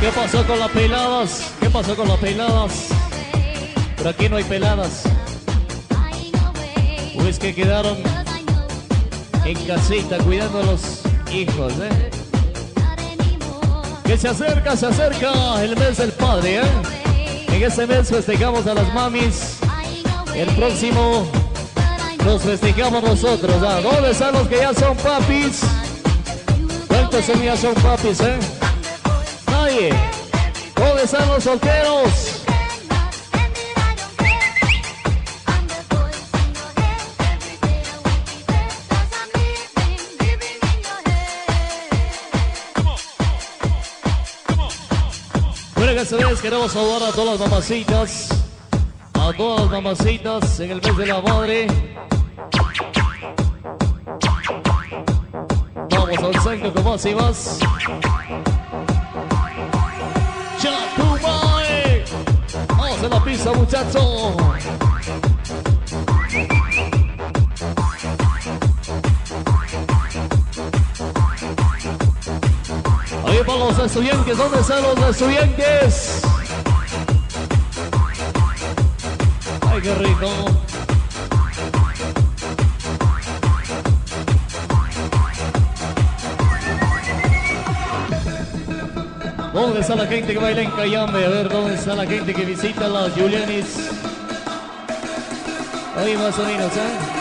qué pasó con las peladas? ¿Qué pasó con las peladas? Pero aquí no hay peladas. Pues que quedaron en casita cuidando a los hijos, ¿eh? Que se acerca, se acerca el mes del padre, ¿eh? En este mes festejamos a las mamis. El próximo nos festejamos nosotros. ¿ah? ¿Dónde están los que ya son papis? ¿Cuántos ya son papis, eh? Nadie. ¿Dónde los solteros? Bueno, que vez queremos saludar a todas las mamacitas, a todas las mamacitas en el mes de la madre. Vamos al centro con más y más. ¡Chatumay! Vamos a la pista, muchachos. Ahí van los estudiantes, ¿dónde están los estudiantes? Ay, qué rico. ¿Dónde está la gente que baila en Cayambe? A ver, ¿dónde está la gente que visita las Julianis? Ahí más o menos, ¿eh?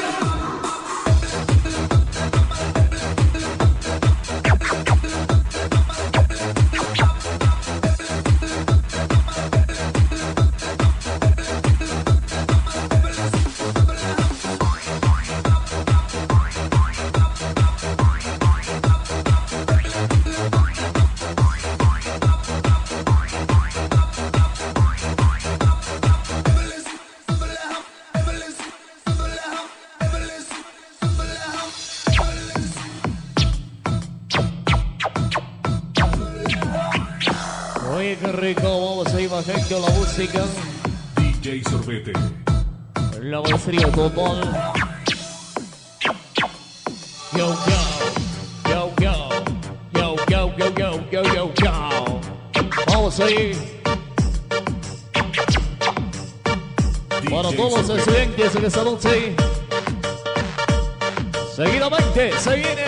Bajando la música. DJ Sorbete. La maestría total. Yo, yo, yo, yo, yo, yo, yo, yo, yo, yo, yo. Vamos a ir para todos los estudiantes en esta noche. Seguidamente se viene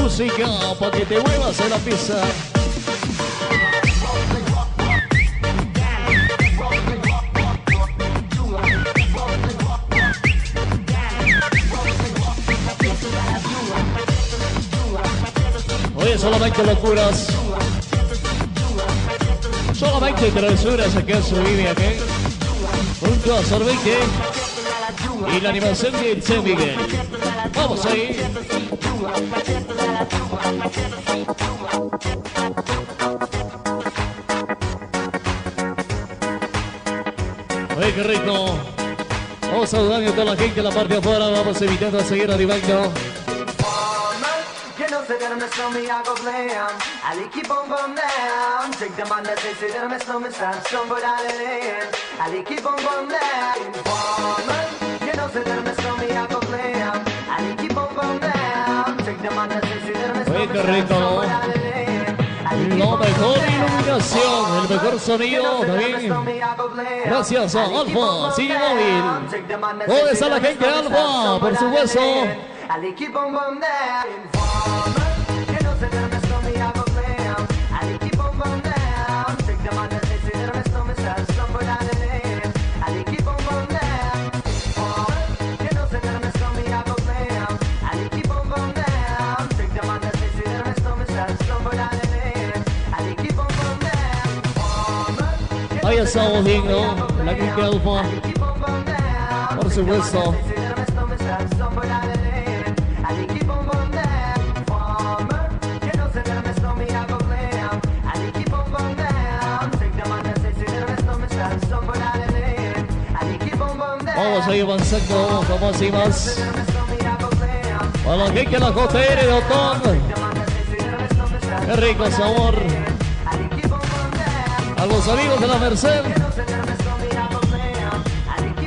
música para que te muevas en la pista. Solamente locuras. Solamente travesuras aquí se vive aquí. Junto a Sorbete y la animación de San Miguel. Vamos ahí. Oye, qué rico. Vamos saludando a toda la gente en la parte de afuera. Vamos evitando a seguir arribando. Say that I'm a snowman, I go glam. I like keep on bum down. Take them on that say, say that I'm a snowman, stand strong, but I land. I like keep on bum down. Informer, you know, say that I'm a snowman, I go glam. I like keep on bum down. Take them on that say, say that I'm a Oye, snowman, qué stand rico. strong, but I land. I like keep La on bum mejor iluminación, el mejor sonido también. Gracias a Alfa, Cine Móvil. ¿Dónde está la gente de Alfa? Por supuesto. La por supuesto. Vamos a ir avanzando, vamos, vamos y más. Para los que quieran coger el. Qué rico sabor. A los amigos de la Merced.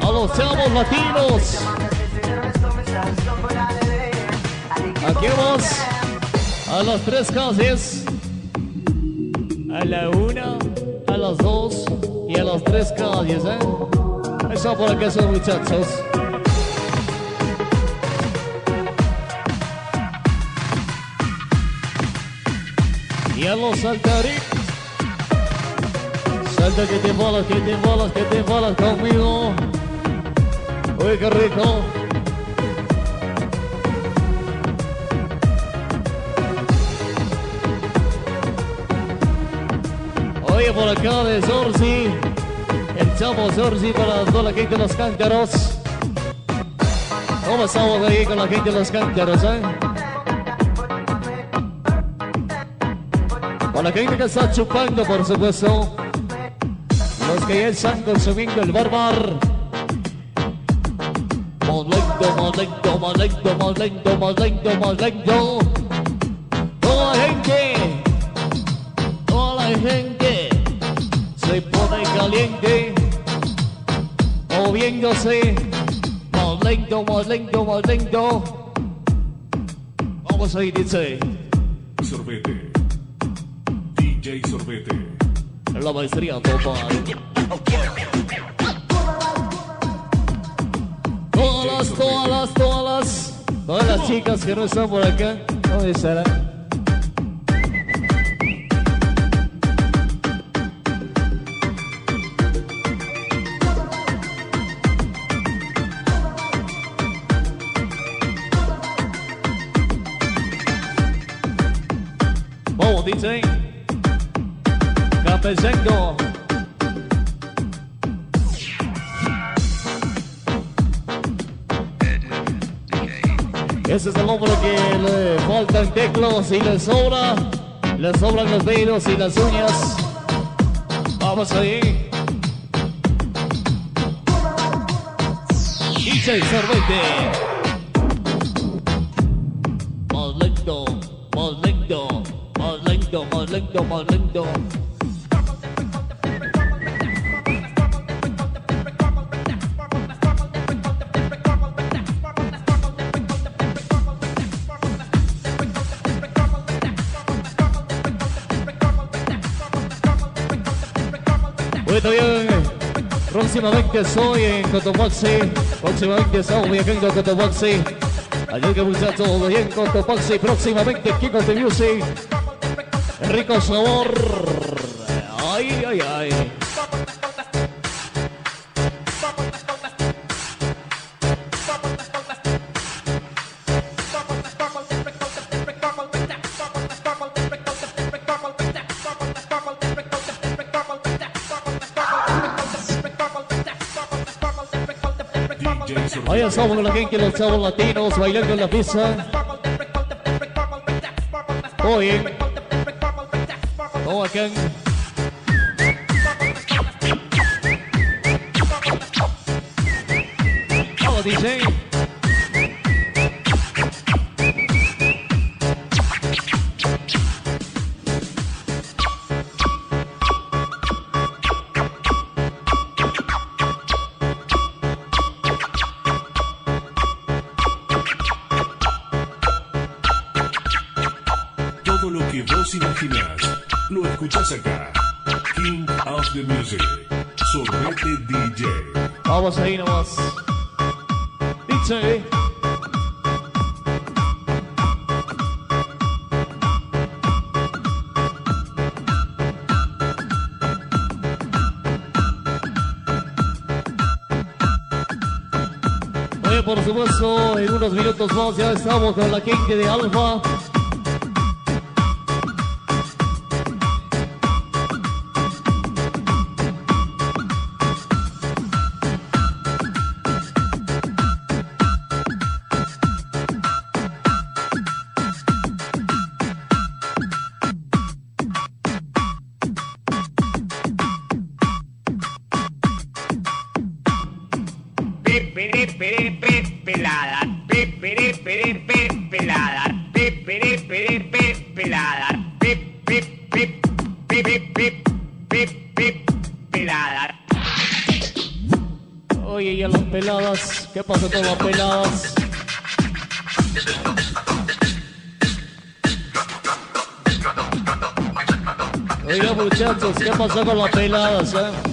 A los chavos latinos. Aquí vamos a las tres calles. a la una, a las dos y a las tres calles, ¿eh? Eso por acá son muchachos. Y a los saltaritos. Que te bolas, que te bolas, que te bolas conmigo. Uy, qué rico. Oye, por acá de Zorzi, el chavo Zorzi para toda la gente de los cántaros. ¿Cómo estamos ahí con la gente de los cántaros, eh? Con la gente que está chupando, por supuesto. Los que ya están consumiendo el barbar. Más lento, más lento, más lento, más lento, más lento, más lento. Toda la gente, toda la gente se pone caliente, moviéndose. Más lento, más lento, más lento. Vamos ahí, dice. Sorbete. DJ Sorbete. La maestría total. Todas las, todas las, todas las, todas las chicas que no están por acá, ¿dónde estarán? Campesino. Ese es el hombre que le faltan teclos y le sobra, le sobran los dedos y las uñas. Vamos ahí. DJ Sorbete. Más lento, más lento, más lento, más lento, más lento. Próximamente soy en Cotopaxi. Próximamente estamos viajando a Cotopaxi. Así que muchachos, bien Cotopaxi. Próximamente King of the Music. Rico sabor. Ay, ay, ay. Estamos con la gente, los chavos latinos bailando en la pista. Todo bien. Todo acá. Vamos, DJ. Escuchás. King of the Music. Sorbete DJ. Vamos ahí nomás. DJ. Por supuesto, en unos minutos más ya estamos con la gente de Alfa. ¿Qué pasó con las peladas? Eh?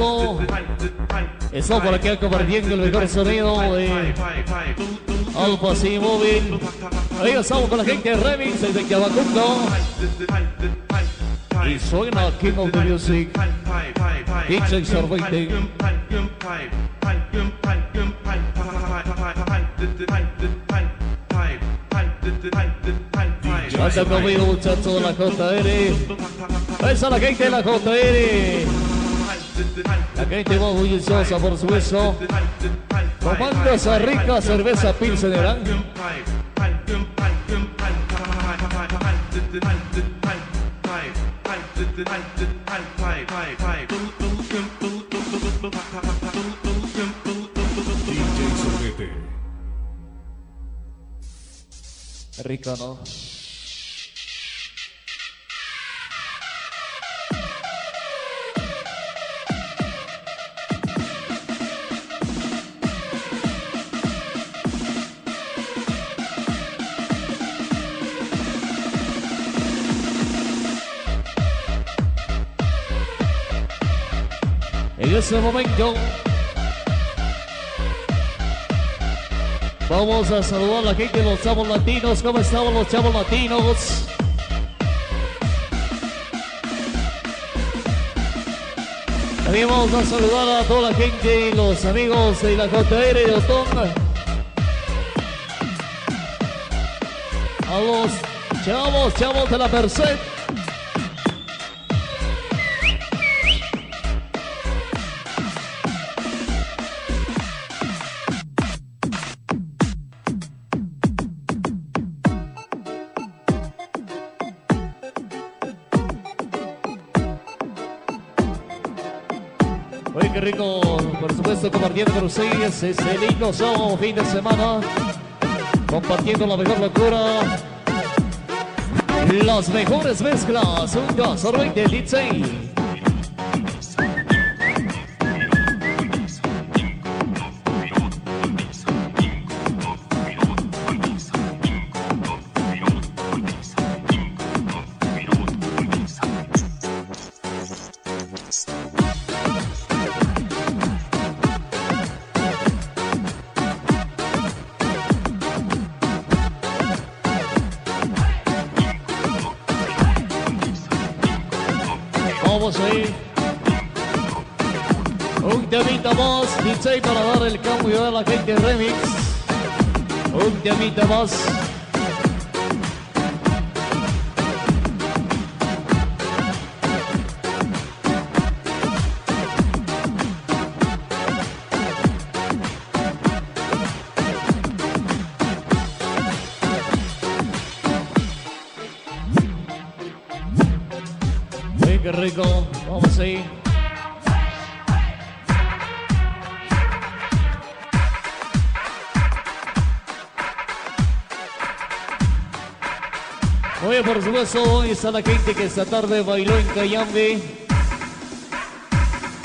Supuesto, estamos por acá compartiendo el mejor sonido de Alfa C Móvil. Ahí estamos con la gente de Remix desde Cavacundo. Y suena King of the Music. DJ Sorbete. Anda conmigo muchachos de la JR. Ahí está la gente de la JR. La gente más bulliciosa, por supuesto. Tomando esa rica cerveza Pilsener. Rico, ¿no? En ese momento vamos a saludar a la gente de los chavos latinos. ¿Cómo estamos los chavos latinos? También vamos a saludar a toda la gente y los amigos de la JR de Otón. A los chavos, chavos de la Merced. Qué rico, por supuesto, compartiendo con ustedes ese lindo sábado, fin de semana. Compartiendo la mejor locura. Las mejores mezclas. Un gas, de DJ. DJ, para dar el cambio a la gente remix. Un temita más. Qué rico. Vamos ahí. Por supuesto, hoy está la gente que esta tarde bailó en Cayambe.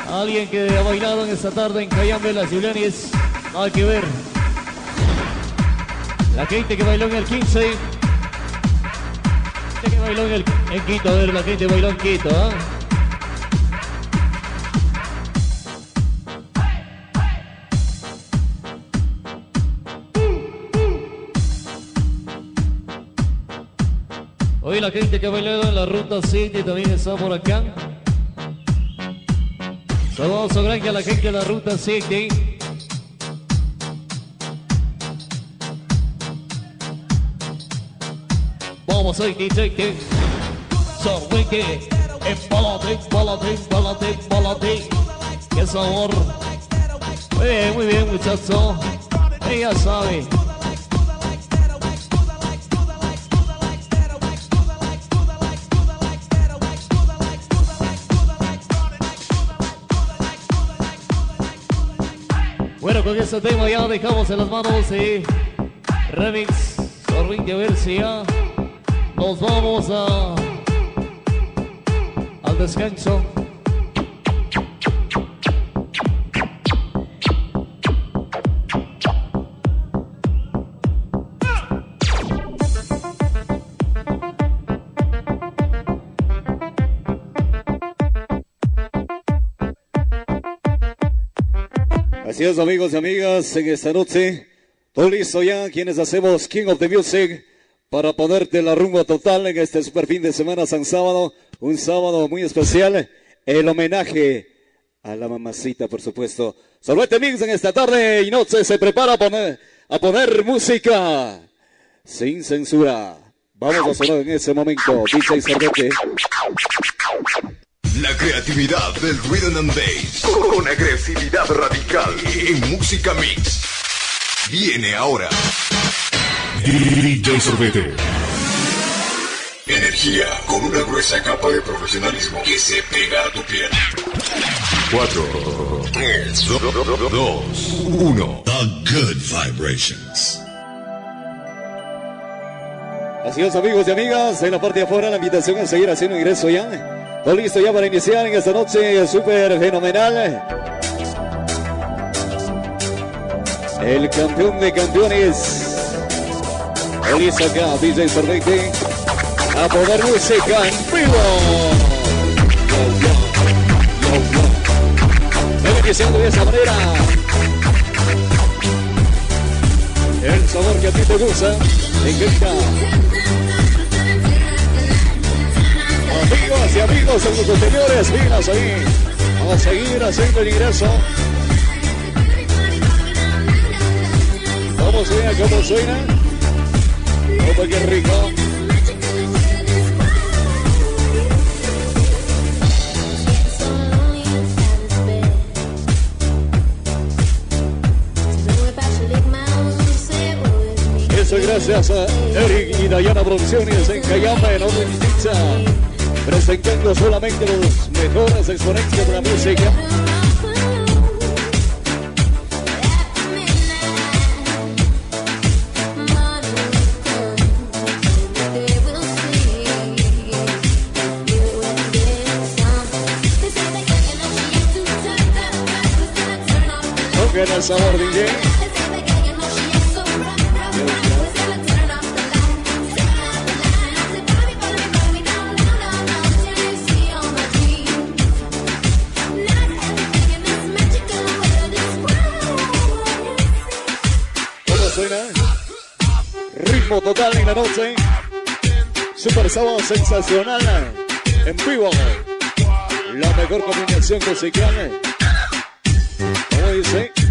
Alguien que ha bailado en esta tarde en Cayambe, las Julianis. Nada que ver. La gente que bailó en el 15. gente que bailó en, el, en Quito, a ver, la gente bailó en Quito, ¿ah? La gente que bailó en la ruta 7 también está por acá. Saludos grande a la gente de la ruta 7. Vamos ahí, DJ. Sorweke, empalate, empalate, empalate, empalate. Qué sabor. Muy bien, muy bien, muchacho. Ella sabe. Con este tema ya dejamos en las manos de Remix Sorring de ver si ya nos vamos a al descanso. Así es, amigos y amigas, en esta noche, todo listo ya, quienes hacemos King of the Music para ponerte la rumba total en este super fin de semana San Sábado, un sábado muy especial, el homenaje a la mamacita, por supuesto. Sorbete Mix en esta tarde y noche se prepara a poner, a poner música sin censura. Vamos a sonar en ese momento, DJ Sorbete. La creatividad del rhythm and bass con agresividad radical en música mix. Viene ahora. DJ Sorbete. Energía con una gruesa capa de profesionalismo que se pega a tu piel. 4, 3, 2, 1. The Good Vibrations. Así es, amigos y amigas, en la parte de afuera la invitación a seguir haciendo ingreso ya. Listo ya para iniciar en esta noche súper fenomenal. El campeón de campeones. Listo acá, DJ Sorbete. A poner música en vivo. Iniciando de esa manera. El sabor que a ti te gusta. Te y amigos en los anteriores, filas ahí. Vamos a seguir haciendo el ingreso. ¿Cómo suena? ¿Cómo suena? ¡Oh, qué rico! Eso gracias a Eric y Dayana Producciones en Cayambe, en Pizza presentando solamente los mejores exponentes de la música. Toquen el sabor, DJ. Total en la noche. Super sábado sensacional. En vivo. La mejor combinación musical. ¿Cómo dice?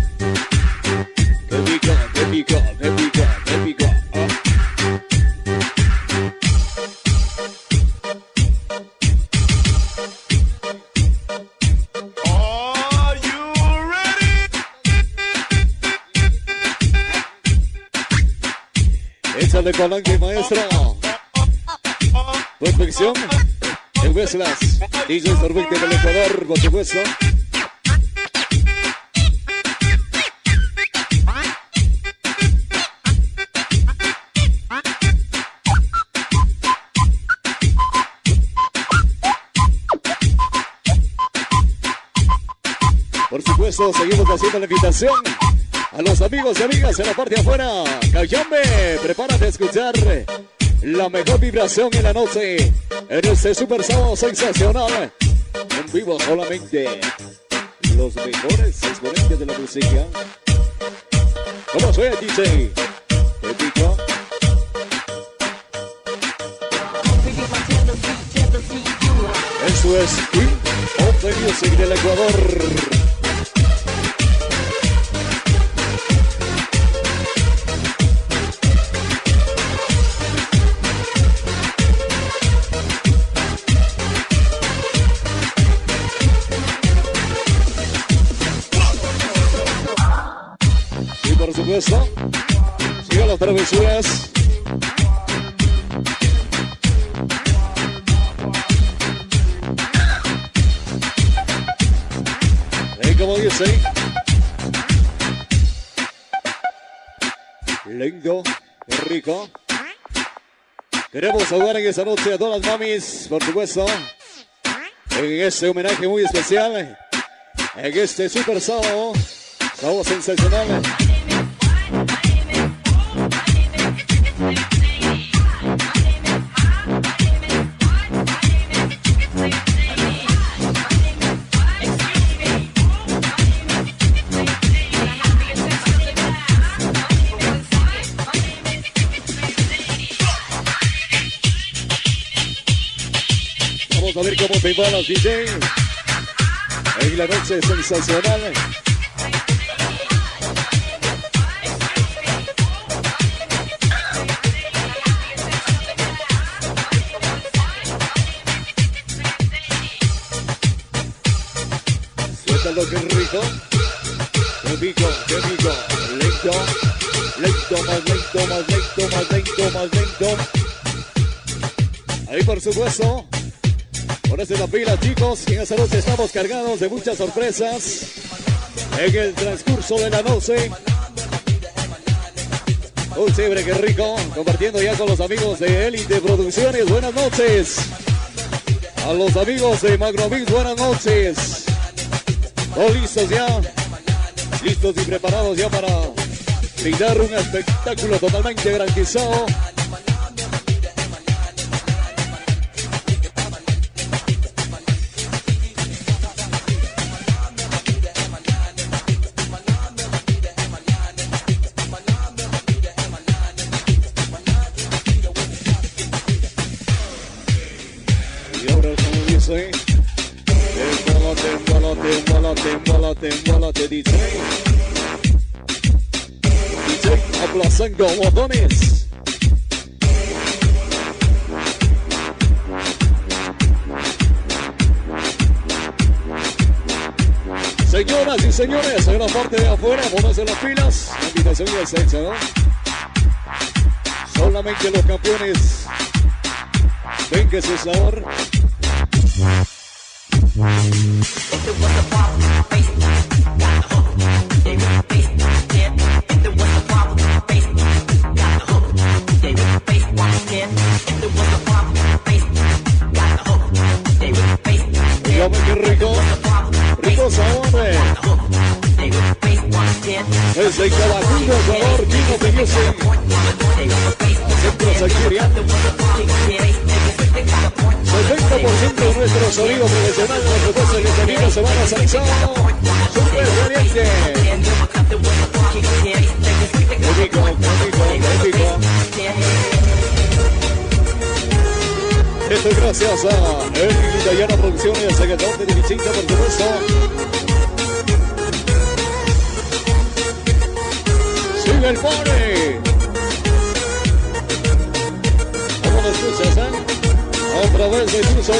Palanque, maestro. Perfección. El Weslas. DJ Sorbete del Ecuador, por supuesto. Por supuesto, seguimos haciendo la invitación a los amigos y amigas en la parte de afuera. Cayambe, prepárate a escuchar la mejor vibración en la noche en este super sábado sensacional. En vivo solamente los mejores exponentes de la música. ¿Cómo suena, DJ? ¿Te pico? Eso es King of the Music del Ecuador. Las travesuras. Ven como dice. Lindo, rico. Queremos saludar en esta noche a todas las mamis, por supuesto. En este homenaje muy especial. En este super sábado. Sábado sensacional. Los DJ. En la noche sensacional. Suéltalo que rico. Qué rico, qué rico. Lento. Lento, más lento, más lento, más lento, más lento. Ahí por supuesto. Pónganse la pila, chicos. Y en esta noche estamos cargados de muchas sorpresas. En el transcurso de la noche. Un chévere, qué rico. Compartiendo ya con los amigos de Elite Producciones. Buenas noches. A los amigos de Magromix, buenas noches. Todos listos ya. Listos y preparados ya para brindar un espectáculo totalmente garantizado. Y ahora como dice, embólate, embólate, embólate, embólate, DJ. DJ aplazando botones. Señoras y señores, en la parte de afuera, pónganse las pilas. La invitación está hecha, ¿no? Solamente los campeones ven que su sabor. Dígame rico, rico sabor. eh. Desde Caracundo, Ecuador, Kino Music. Centro. 70% de nuestro sonido profesional los propuestas que termina Semana San Sábado. Super caliente. Rico, qué rico. Esto es gracias a Eric Dayana Producciones, norte de Vichinta, por supuesto. Sigue el party. ¿Cómo lo escuchas, eh? A través de tus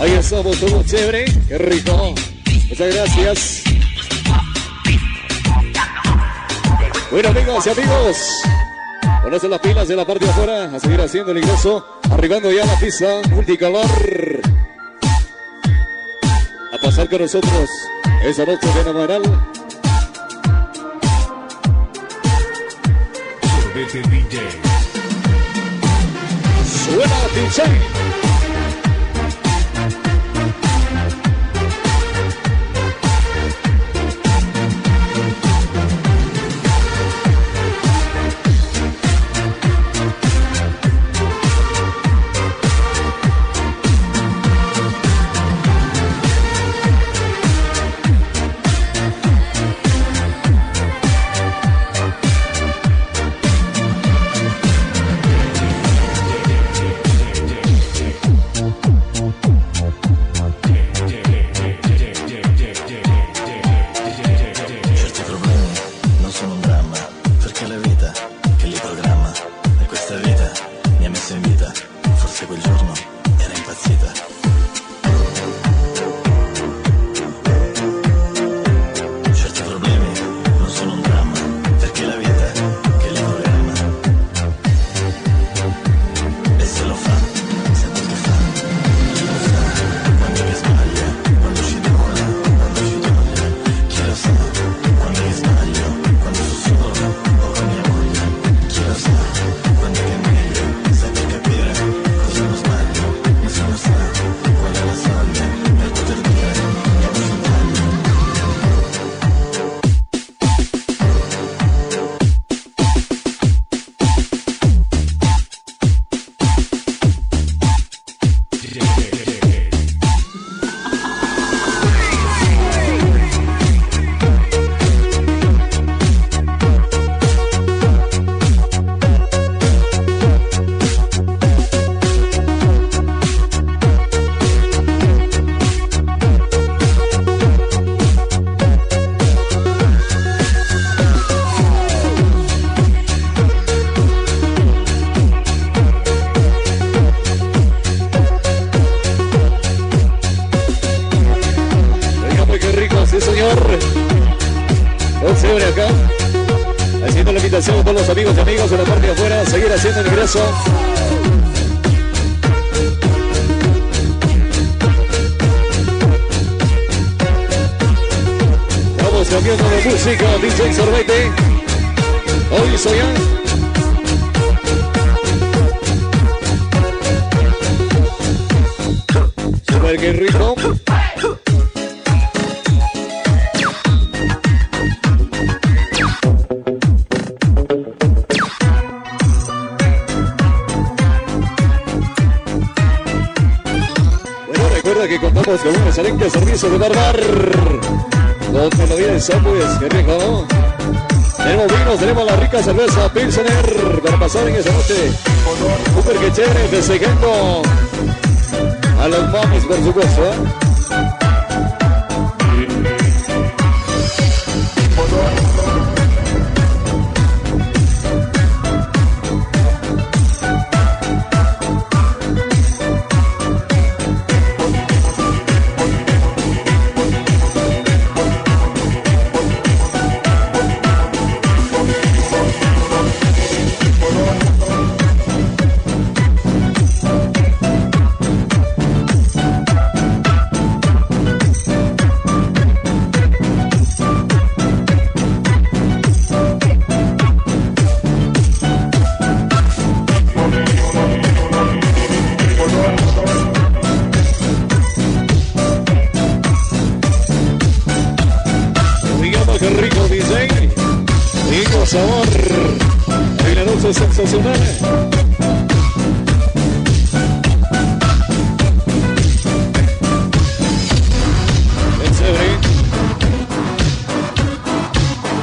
Ahí estamos, todo chévere, qué rico. Muchas gracias. Bueno, amigos y amigos. Ponerse las pilas de la parte de afuera. A seguir haciendo el ingreso. Arribando ya la pista multicolor. A pasar con nosotros esa noche fenomenal. Sorbete DJ. Suena DJ. Cambiando de música. DJ Sorbete. Hoy soy. Super que rico. Bueno, recuerda que contamos con un excelente servicio de barbar. Vida es pues, qué rico. Tenemos vinos, tenemos la rica cerveza Pilsener para pasar en esa noche. Super que chévere, festejando a los mamis, por supuesto, ¿eh?